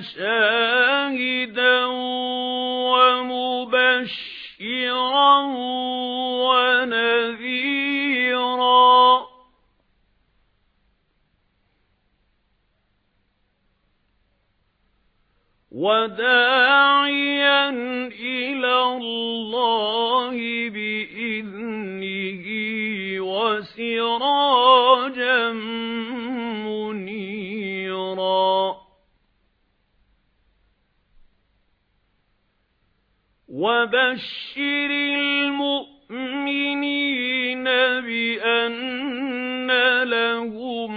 شَاهِدًا وَمُبَشِّرًا وَنَذِيرًا. وَدَاعِيًا إِلَى اللَّهِ بِإِذْنِهِ وَسِرَاجًا وَبَشِّرِ الْمُؤْمِنِينَ بِأَنَّ لَهُم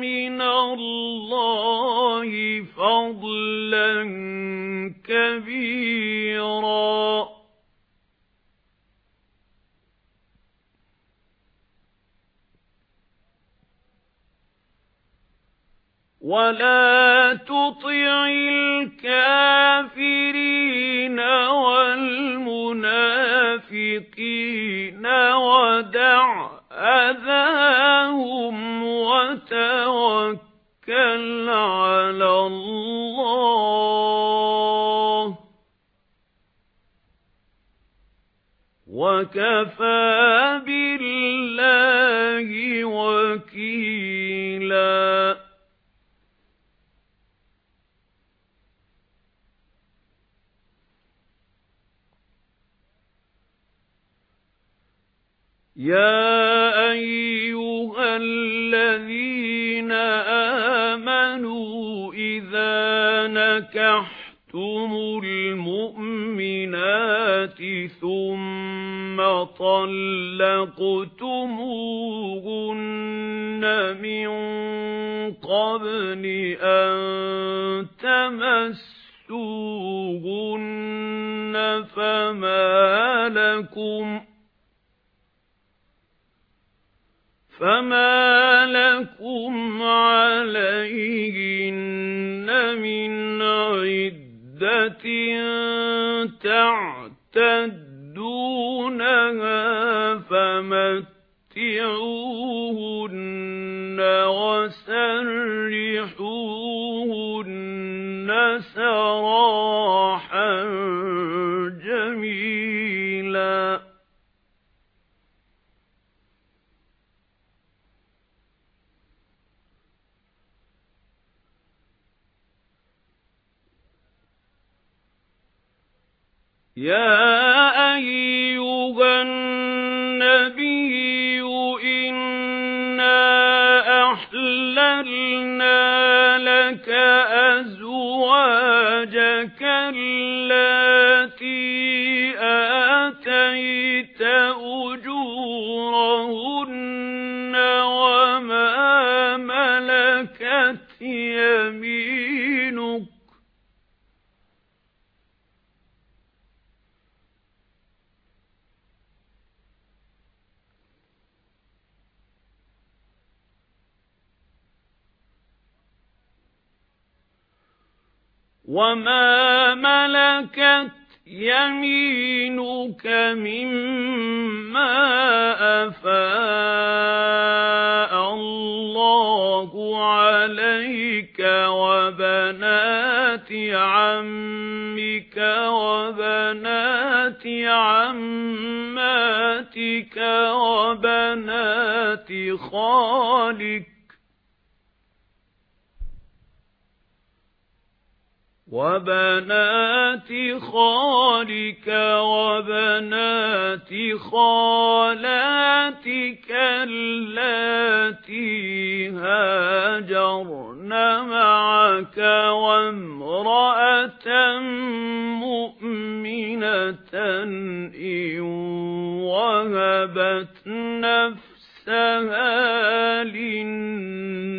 مِّنَ اللَّهِ فَضْلًا كَبِيرًا. وَلَا تُطِعِ الْكَافِرِينَ وَتَوَكَّلْ عَلَى اللَّهِ. وَكَفَى بِاللَّهِ وَكِيلًا. يَا أَيُّهَا الَّذِينَ نَكَحْتُمُ الْمُؤْمِنَاتِ ثُمَّ طَلَّقْتُمُوهُنَّ مِنْ قَبْلِ أَنْ تَمَسُّوهُنَّ فَمَا لَكُمْ فَمَا لَكُمْ عَلَيْهِنَّ مِنْ عِدَّةٍ تَعْتَدُّونَهَا فَمَتِّعُوهُنَّ وَسَرِّحُوهُنَّ سَرَاحًا يَا أَيُّهَا النَّبِيُّ إِنَّا أَحْلَلْنَا لَكَ أَزْوَاجَكَ وَمَا مَلَكَتْ يَمِينُكَ مِمَّا أَفَاءَ اللَّهُ عَلَيْكَ وَبَنَاتِ عَمِّكَ وَبَنَاتِ عَمَّاتِكَ وَبَنَاتِ خَالِكَ وَبَنَاتِ خَالِكَ وَبَنَاتِ خَالَاتِكَ اللَّاتِي هَاجَرْنَ مَعَكَ وَامْرَأَةً مُؤْمِنَةً إِن وَهَبَتْ نَفْسَهَا نَفْسَهَا لِلنَّبِيِّ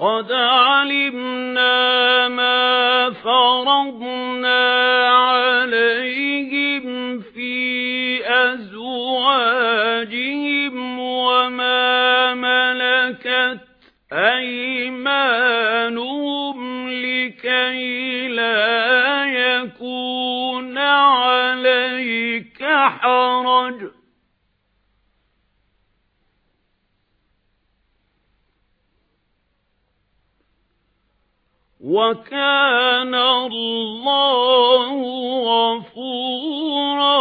قَدْ عَلِمْنَا مَا فَرَضْنَا عَلَيْهِمْ حَرَجٌ وَكَانَ اللَّهُ غَفُورًا